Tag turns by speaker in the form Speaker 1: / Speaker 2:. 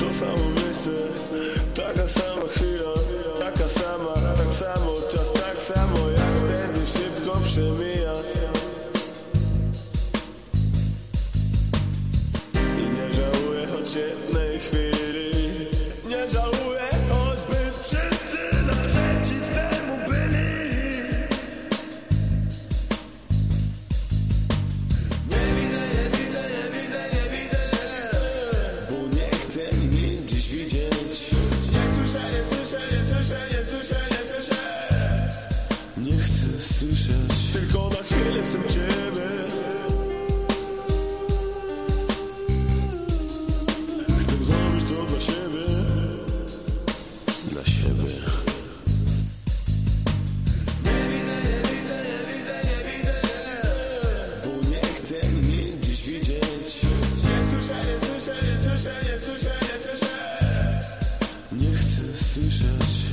Speaker 1: To samo myślę, taka sama chwila Taka sama, tak samo czas, tak samo jak wtedy Szybko przemija. I nie żałuję choć jednej chcę Ciebie. Chcę zrobić to dla siebie. Dla siebie. Nie widzę, nie widzę, nie widzę, nie widzę. Bo nie chcę mnie dziś widzieć. Nie słyszę, nie słyszę, nie słyszę, nie słyszę, nie słyszę. Nie chcę słyszeć